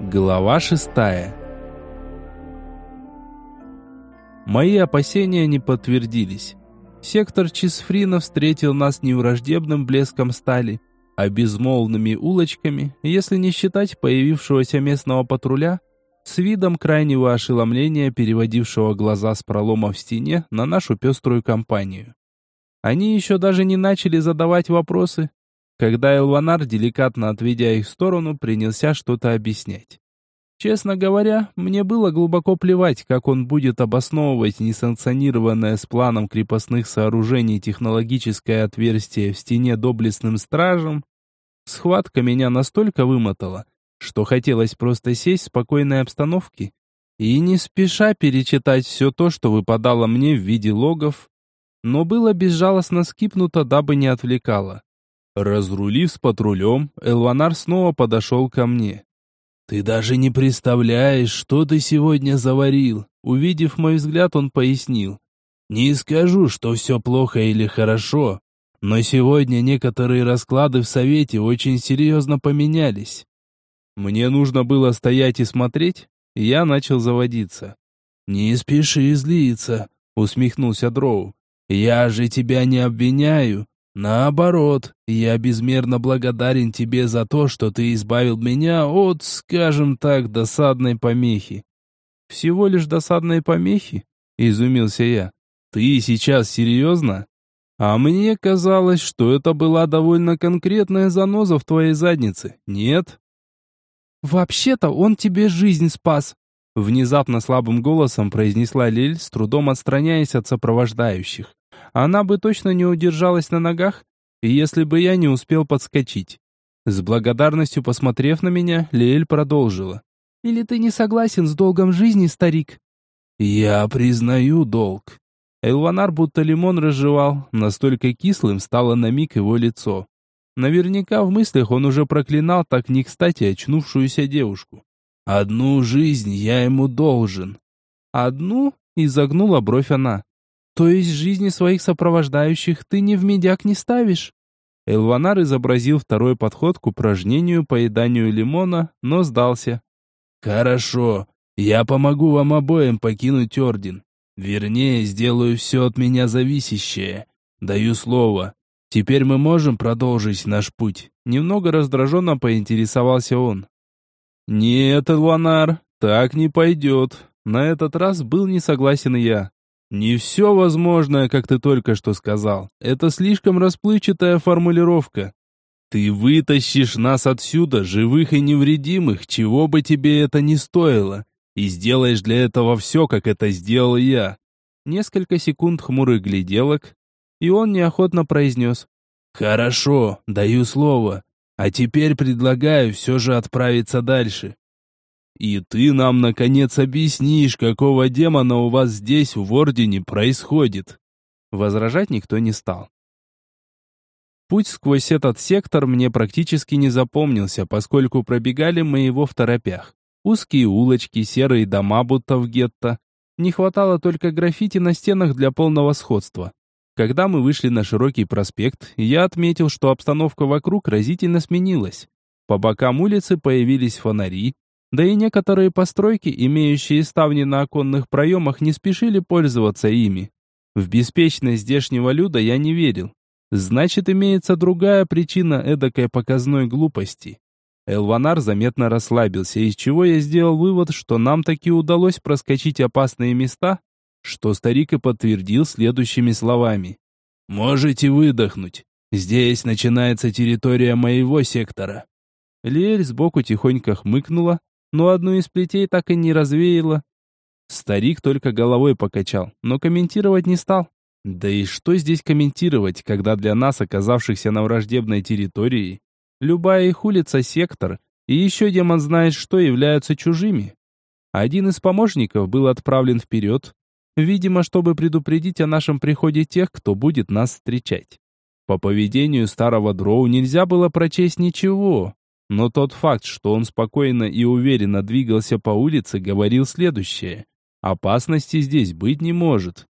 Глава шестая Мои опасения не подтвердились. Сектор Чисфрина встретил нас не враждебным блеском стали, а безмолвными улочками, если не считать появившегося местного патруля, с видом крайнего ошеломления, переводившего глаза с пролома в стене на нашу пеструю компанию. Они еще даже не начали задавать вопросы, когда Элванар, деликатно отведя их в сторону, принялся что-то объяснять. Честно говоря, мне было глубоко плевать, как он будет обосновывать несанкционированное с планом крепостных сооружений технологическое отверстие в стене доблестным стражем. Схватка меня настолько вымотала, что хотелось просто сесть в спокойной обстановке и не спеша перечитать все то, что выпадало мне в виде логов, но было безжалостно скипнуто, дабы не отвлекало. Разрулив с патрулем, Элванар снова подошел ко мне. «Ты даже не представляешь, что ты сегодня заварил!» Увидев мой взгляд, он пояснил. «Не скажу, что все плохо или хорошо, но сегодня некоторые расклады в Совете очень серьезно поменялись. Мне нужно было стоять и смотреть, и я начал заводиться. «Не спеши злиться», — усмехнулся Дроу. «Я же тебя не обвиняю. Наоборот, я безмерно благодарен тебе за то, что ты избавил меня от, скажем так, досадной помехи. Всего лишь досадной помехи? Изумился я. Ты сейчас серьезно? А мне казалось, что это была довольно конкретная заноза в твоей заднице, нет? Вообще-то он тебе жизнь спас, внезапно слабым голосом произнесла Лиль, с трудом отстраняясь от сопровождающих она бы точно не удержалась на ногах, если бы я не успел подскочить. С благодарностью посмотрев на меня, Лиэль продолжила. «Или ты не согласен с долгом жизни, старик?» «Я признаю долг». Элванар будто лимон разжевал, настолько кислым стало на миг его лицо. Наверняка в мыслях он уже проклинал так не кстати очнувшуюся девушку. «Одну жизнь я ему должен». «Одну?» — изогнула бровь она. То есть жизни своих сопровождающих ты ни в медяк не ставишь? Элванар изобразил второй подход к упражнению поеданию лимона, но сдался. «Хорошо, я помогу вам обоим покинуть Орден. Вернее, сделаю все от меня зависящее. Даю слово. Теперь мы можем продолжить наш путь?» Немного раздраженно поинтересовался он. «Нет, Элванар, так не пойдет. На этот раз был не согласен я. «Не все возможное, как ты только что сказал. Это слишком расплывчатая формулировка. Ты вытащишь нас отсюда, живых и невредимых, чего бы тебе это ни стоило, и сделаешь для этого все, как это сделал я». Несколько секунд хмурых гляделок, и он неохотно произнес. «Хорошо, даю слово. А теперь предлагаю все же отправиться дальше. И ты нам, наконец, объяснишь, какого демона у вас здесь, в Ордене, происходит?» Возражать никто не стал. Путь сквозь этот сектор мне практически не запомнился, поскольку пробегали мы его в торопях. Узкие улочки, серые дома, будто в гетто. Не хватало только граффити на стенах для полного сходства. Когда мы вышли на широкий проспект, я отметил, что обстановка вокруг разительно сменилась. По бокам улицы появились фонари, да и некоторые постройки, имеющие ставни на оконных проемах, не спешили пользоваться ими. В беспечность здешнего люда я не верил. Значит, имеется другая причина эдакой показной глупости. Элванар заметно расслабился, из чего я сделал вывод, что нам таки удалось проскочить опасные места, что старик и подтвердил следующими словами. «Можете выдохнуть. Здесь начинается территория моего сектора». Лиэль сбоку тихонько хмыкнула, но одну из плетей так и не развеяло. Старик только головой покачал, но комментировать не стал. Да и что здесь комментировать, когда для нас, оказавшихся на враждебной территории, любая их улица — сектор, и еще демон знает, что являются чужими. Один из помощников был отправлен вперед, видимо, чтобы предупредить о нашем приходе тех, кто будет нас встречать. По поведению старого дроу нельзя было прочесть ничего, но тот факт, что он спокойно и уверенно двигался по улице, говорил следующее. Опасности здесь быть не может.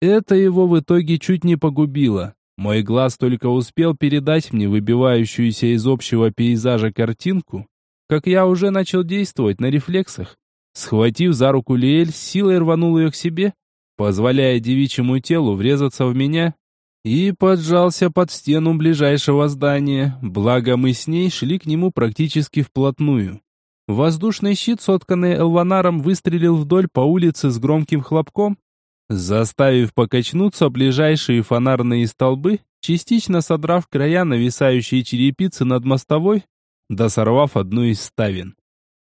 Это его в итоге чуть не погубило. Мой глаз только успел передать мне выбивающуюся из общего пейзажа картинку, как я уже начал действовать на рефлексах. Схватив за руку Лиэль, силой рванул ее к себе, позволяя девичьему телу врезаться в меня, и поджался под стену ближайшего здания, благо мы с ней шли к нему практически вплотную. Воздушный щит, сотканный Элванаром, выстрелил вдоль по улице с громким хлопком, заставив покачнуться ближайшие фонарные столбы, частично содрав края нависающие черепицы над мостовой, да сорвав одну из ставен.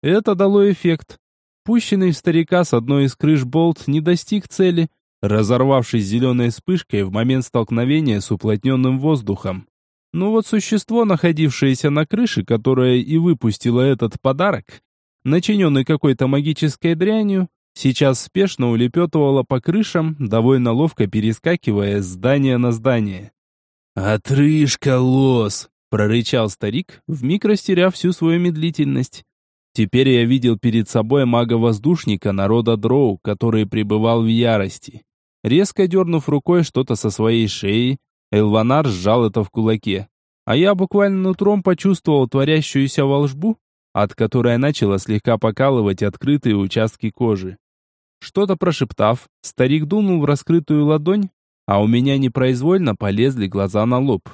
Это дало эффект. Пущенный в старика с одной из крыш болт не достиг цели, разорвавшись зеленой вспышкой в момент столкновения с уплотненным воздухом. Но вот существо, находившееся на крыше, которое и выпустило этот подарок, начиненный какой-то магической дрянью, сейчас спешно улепетывало по крышам, довольно ловко перескакивая с здания на здание. «Отрыжка, лос!» — прорычал старик, вмиг растеряв всю свою медлительность. Теперь я видел перед собой мага-воздушника народа Дроу, который пребывал в ярости. Резко дернув рукой что-то со своей шеи, Элванар сжал это в кулаке. А я буквально нутром почувствовал творящуюся волшбу, от которой начала слегка покалывать открытые участки кожи. Что-то прошептав, старик дунул в раскрытую ладонь, а у меня непроизвольно полезли глаза на лоб.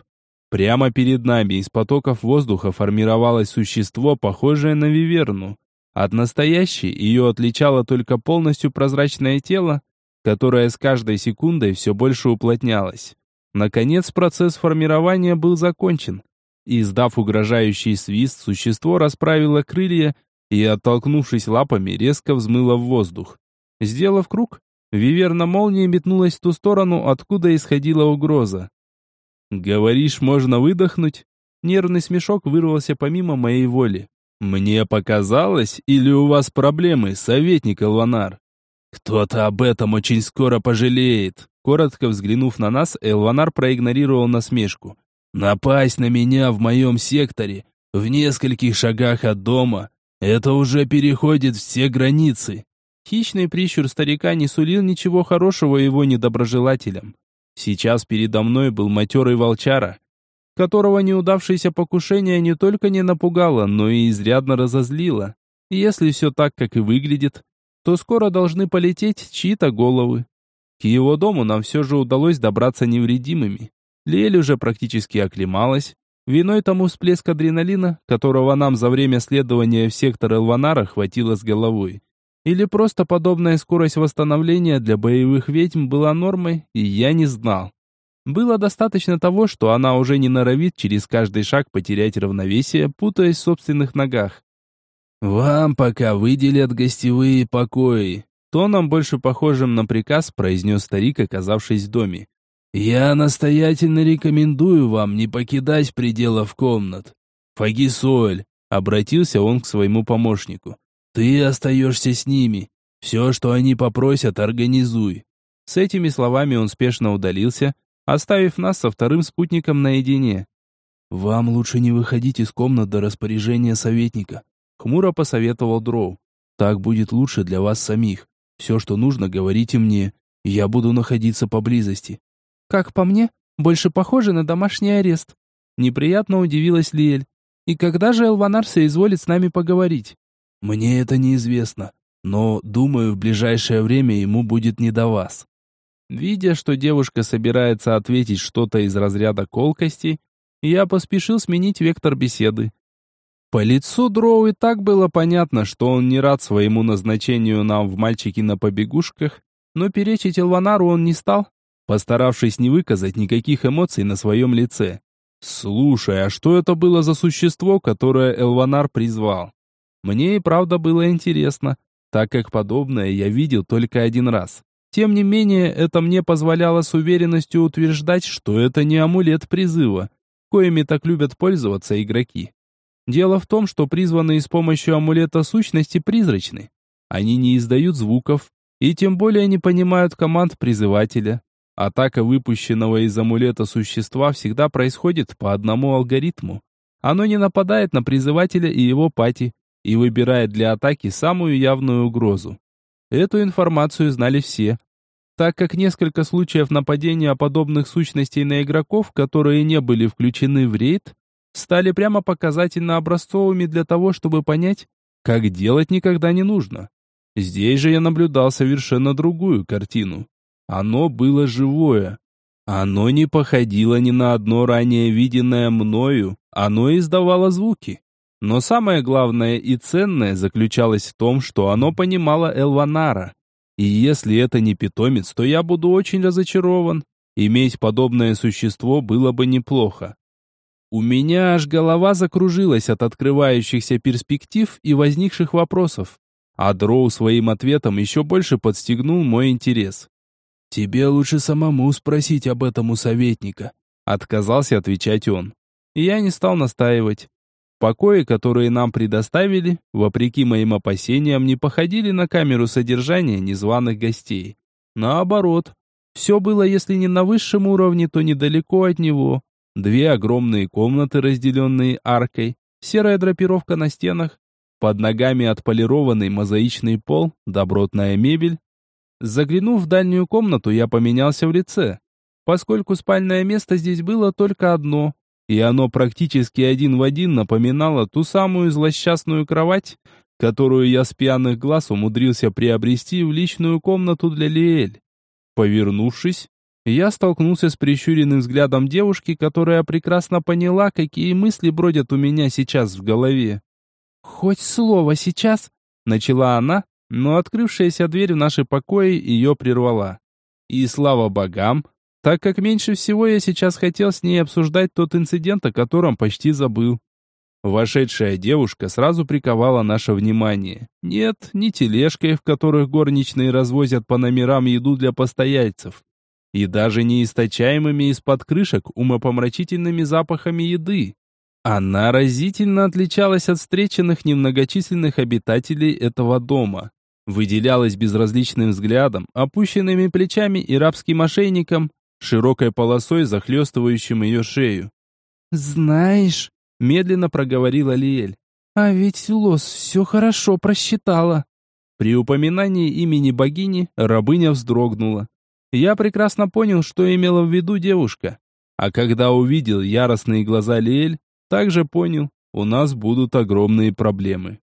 Прямо перед нами из потоков воздуха формировалось существо, похожее на виверну. От настоящей ее отличало только полностью прозрачное тело, которое с каждой секундой все больше уплотнялось. Наконец процесс формирования был закончен. Издав угрожающий свист, существо расправило крылья и, оттолкнувшись лапами, резко взмыло в воздух. Сделав круг, виверна молнией метнулась в ту сторону, откуда исходила угроза. «Говоришь, можно выдохнуть?» Нервный смешок вырвался помимо моей воли. «Мне показалось, или у вас проблемы, советник Элванар?» «Кто-то об этом очень скоро пожалеет», Коротко взглянув на нас, Элванар проигнорировал насмешку. «Напасть на меня в моем секторе, в нескольких шагах от дома, это уже переходит все границы». Хищный прищур старика не сулил ничего хорошего его недоброжелателям. Сейчас передо мной был матерый волчара, которого неудавшееся покушение не только не напугало, но и изрядно разозлило. если все так, как и выглядит, то скоро должны полететь чьи-то головы. К его дому нам все же удалось добраться невредимыми. Лель уже практически оклемалась. Виной тому всплеск адреналина, которого нам за время следования в сектор Элванара хватило с головой. Или просто подобная скорость восстановления для боевых ведьм была нормой, и я не знал. Было достаточно того, что она уже не норовит через каждый шаг потерять равновесие, путаясь в собственных ногах. «Вам пока выделят гостевые покои», Тоном, больше похожим на приказ, произнес старик, оказавшись в доме. «Я настоятельно рекомендую вам не покидать пределов комнат. Фагисоль», — обратился он к своему помощнику, — «ты остаешься с ними. Все, что они попросят, организуй». С этими словами он спешно удалился, оставив нас со вторым спутником наедине. «Вам лучше не выходить из комнат до распоряжения советника», — хмуро посоветовал Дроу. «Так будет лучше для вас самих. Все, что нужно, говорите мне. Я буду находиться поблизости. Как по мне, больше похоже на домашний арест. Неприятно удивилась Лиэль. И когда же Элванар соизволит с нами поговорить? Мне это неизвестно, но, думаю, в ближайшее время ему будет не до вас. Видя, что девушка собирается ответить что-то из разряда колкости, я поспешил сменить вектор беседы. По лицу Дроу и так было понятно, что он не рад своему назначению нам в мальчики на побегушках, но перечить Элванару он не стал, постаравшись не выказать никаких эмоций на своем лице. «Слушай, а что это было за существо, которое Элванар призвал?» Мне и правда было интересно, так как подобное я видел только один раз. Тем не менее, это мне позволяло с уверенностью утверждать, что это не амулет призыва, коими так любят пользоваться игроки. Дело в том, что призванные с помощью амулета сущности призрачны. Они не издают звуков и тем более не понимают команд призывателя. Атака выпущенного из амулета существа всегда происходит по одному алгоритму. Оно не нападает на призывателя и его пати и выбирает для атаки самую явную угрозу. Эту информацию знали все, так как несколько случаев нападения подобных сущностей на игроков, которые не были включены в рейд, стали прямо показательно образцовыми для того, чтобы понять, как делать никогда не нужно. Здесь же я наблюдал совершенно другую картину. Оно было живое. Оно не походило ни на одно ранее виденное мною, оно издавало звуки. Но самое главное и ценное заключалось в том, что оно понимало Элванара. И если это не питомец, то я буду очень разочарован. Иметь подобное существо было бы неплохо. У меня аж голова закружилась от открывающихся перспектив и возникших вопросов. А Дроу своим ответом еще больше подстегнул мой интерес. «Тебе лучше самому спросить об этом у советника», — отказался отвечать он. Я не стал настаивать. Покои, которые нам предоставили, вопреки моим опасениям, не походили на камеру содержания незваных гостей. Наоборот, все было, если не на высшем уровне, то недалеко от него. Две огромные комнаты, разделенные аркой, серая драпировка на стенах, под ногами отполированный мозаичный пол, добротная мебель. Заглянув в дальнюю комнату, я поменялся в лице, поскольку спальное место здесь было только одно, и оно практически один в один напоминало ту самую злосчастную кровать, которую я с пьяных глаз умудрился приобрести в личную комнату для Лиэль. Повернувшись, я столкнулся с прищуренным взглядом девушки, которая прекрасно поняла, какие мысли бродят у меня сейчас в голове. «Хоть слово сейчас», — начала она, но открывшаяся дверь в наши покои ее прервала. И слава богам, так как меньше всего я сейчас хотел с ней обсуждать тот инцидент, о котором почти забыл. Вошедшая девушка сразу приковала наше внимание. Нет, не тележкой, в которых горничные развозят по номерам еду для постояльцев. И даже не источаемыми из-под крышек умопомрачительными запахами еды. Она разительно отличалась от встреченных немногочисленных обитателей этого дома. Выделялась безразличным взглядом, опущенными плечами и рабским ошейником, широкой полосой, захлестывающим ее шею. «Знаешь», — медленно проговорила Лиэль, «а ведь Лос все хорошо просчитала». При упоминании имени богини рабыня вздрогнула. Я прекрасно понял, что имела в виду девушка. А когда увидел яростные глаза Лиэль, также понял, у нас будут огромные проблемы.